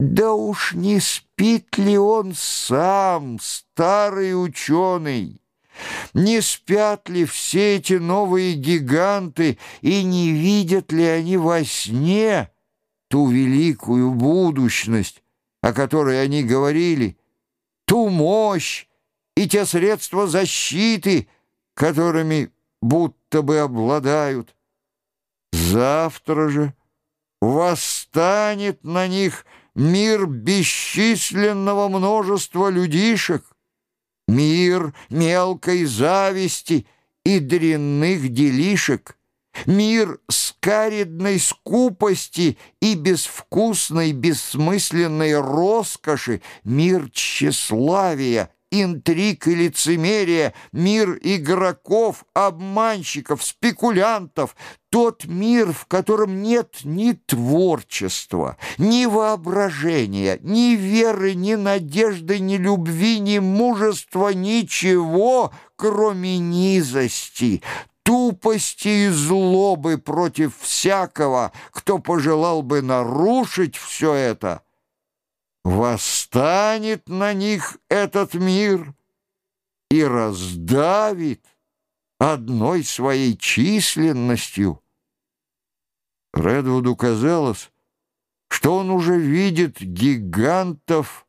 Да уж не спит ли он сам, старый ученый? Не спят ли все эти новые гиганты, и не видят ли они во сне ту великую будущность, о которой они говорили, ту мощь и те средства защиты, которыми будто бы обладают? Завтра же восстанет на них мир бесчисленного множества людишек, мир мелкой зависти и дрянных делишек, мир скаридной скупости и безвкусной бессмысленной роскоши, мир тщеславия интриг и лицемерия, мир игроков, обманщиков, спекулянтов, тот мир, в котором нет ни творчества, ни воображения, ни веры, ни надежды, ни любви, ни мужества, ничего, кроме низости, тупости и злобы против всякого, кто пожелал бы нарушить все это — восстанет на них этот мир и раздавит одной своей численностью. Редвуду казалось, что он уже видит гигантов,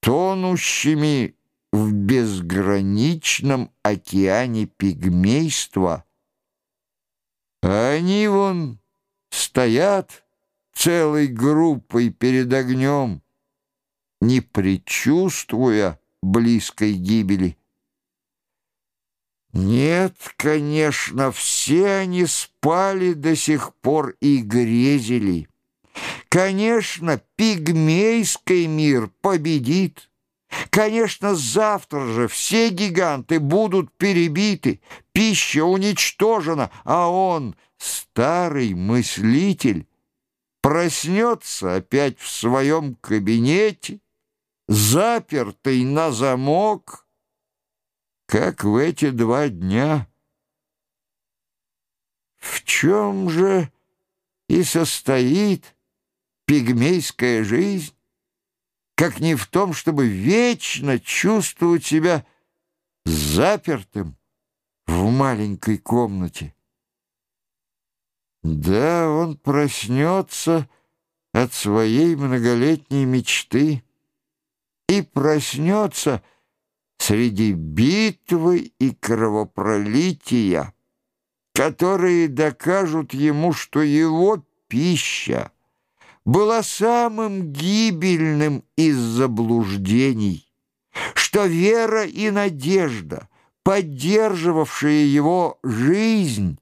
тонущими в безграничном океане пигмейства. Они вон стоят целой группой перед огнем, не предчувствуя близкой гибели. Нет, конечно, все они спали до сих пор и грезили. Конечно, пигмейский мир победит. Конечно, завтра же все гиганты будут перебиты, пища уничтожена, а он, старый мыслитель, проснется опять в своем кабинете, запертый на замок, как в эти два дня. В чем же и состоит пигмейская жизнь, как не в том, чтобы вечно чувствовать себя запертым в маленькой комнате? Да, он проснется от своей многолетней мечты и проснется среди битвы и кровопролития, которые докажут ему, что его пища была самым гибельным из заблуждений, что вера и надежда, поддерживавшие его жизнь,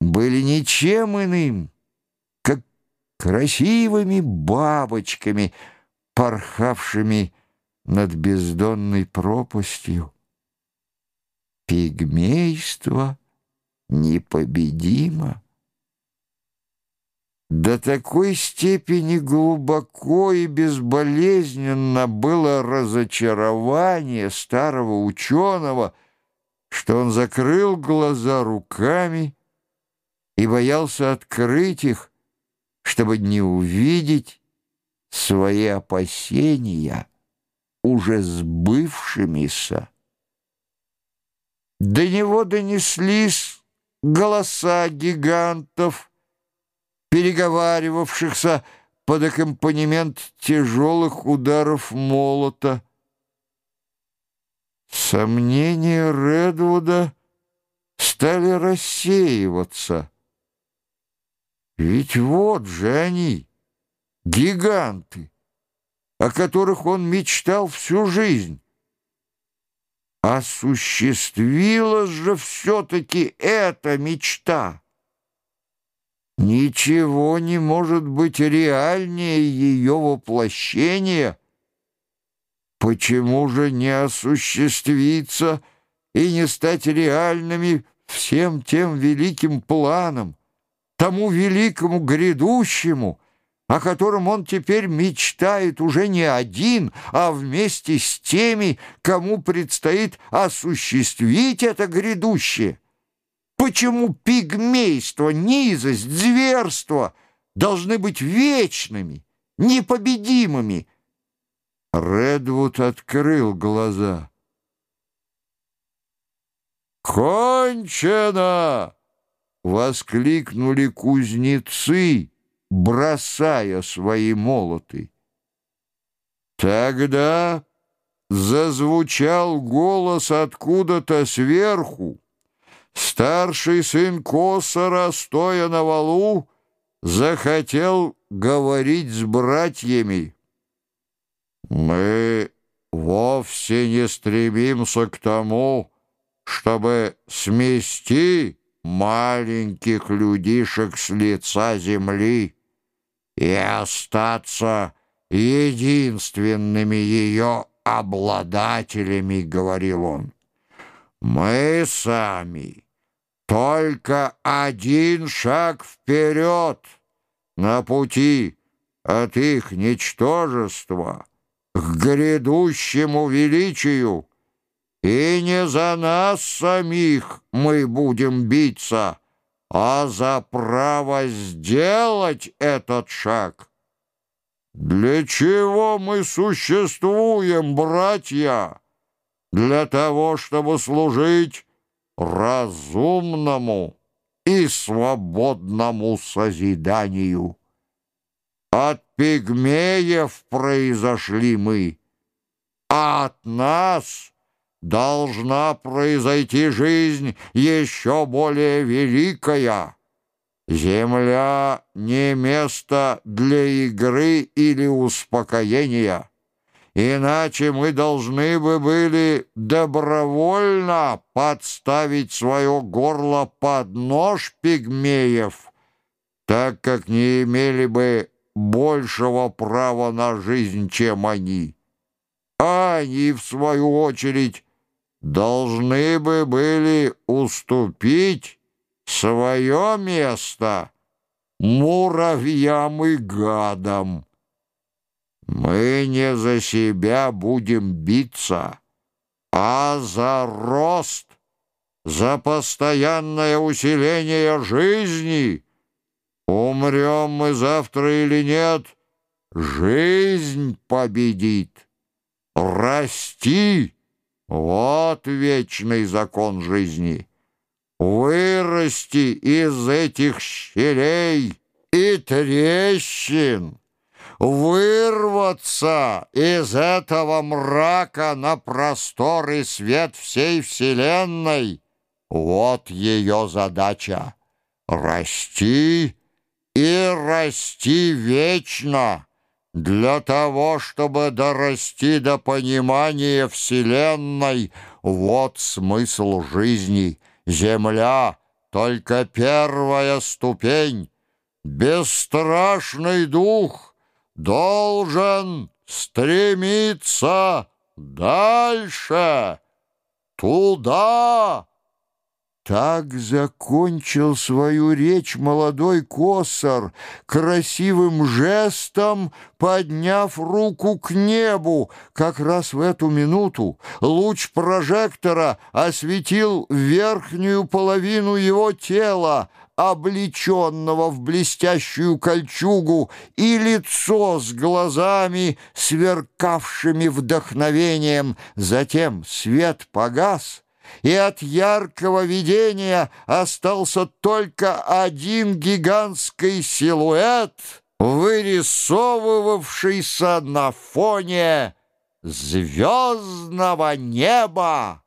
были ничем иным, как красивыми бабочками, порхавшими над бездонной пропастью. Пигмейство непобедимо. До такой степени глубоко и безболезненно было разочарование старого ученого, что он закрыл глаза руками и боялся открыть их, чтобы не увидеть свои опасения уже сбывшимися. До него донеслись голоса гигантов, переговаривавшихся под аккомпанемент тяжелых ударов молота. Сомнения Редвуда стали рассеиваться. Ведь вот же они, гиганты, о которых он мечтал всю жизнь. Осуществилась же все-таки эта мечта. Ничего не может быть реальнее ее воплощения. Почему же не осуществиться и не стать реальными всем тем великим планам, тому великому грядущему, о котором он теперь мечтает уже не один, а вместе с теми, кому предстоит осуществить это грядущее. Почему пигмейство, низость, зверство должны быть вечными, непобедимыми. Редвуд открыл глаза. «Кончено!» — воскликнули кузнецы, бросая свои молоты. Тогда зазвучал голос откуда-то сверху. Старший сын Косора, стоя на валу, захотел говорить с братьями. Мы вовсе не стремимся к тому, чтобы смести маленьких людишек с лица земли и остаться единственными ее обладателями, — говорил он. Мы сами только один шаг вперед на пути от их ничтожества к грядущему величию, и не за нас самих мы будем биться, а за право сделать этот шаг. Для чего мы существуем, братья? Для того, чтобы служить разумному и свободному созиданию. От пигмеев произошли мы, а от нас должна произойти жизнь еще более великая. Земля не место для игры или успокоения. Иначе мы должны бы были добровольно подставить свое горло под нож пигмеев, так как не имели бы большего права на жизнь, чем они. А они, в свою очередь, должны бы были уступить свое место муравьям и гадам. Мы не за себя будем биться, а за рост, за постоянное усиление жизни. Умрем мы завтра или нет, жизнь победит. Расти — вот вечный закон жизни. Вырасти из этих щелей и трещин — вырваться из этого мрака на просторы свет всей Вселенной. Вот ее задача — расти и расти вечно для того, чтобы дорасти до понимания Вселенной. Вот смысл жизни. Земля — только первая ступень. Бесстрашный дух — должен стремиться дальше, туда. Так закончил свою речь молодой косор, красивым жестом подняв руку к небу. Как раз в эту минуту луч прожектора осветил верхнюю половину его тела, облеченного в блестящую кольчугу, и лицо с глазами, сверкавшими вдохновением. Затем свет погас, и от яркого видения остался только один гигантский силуэт, вырисовывавшийся на фоне звездного неба.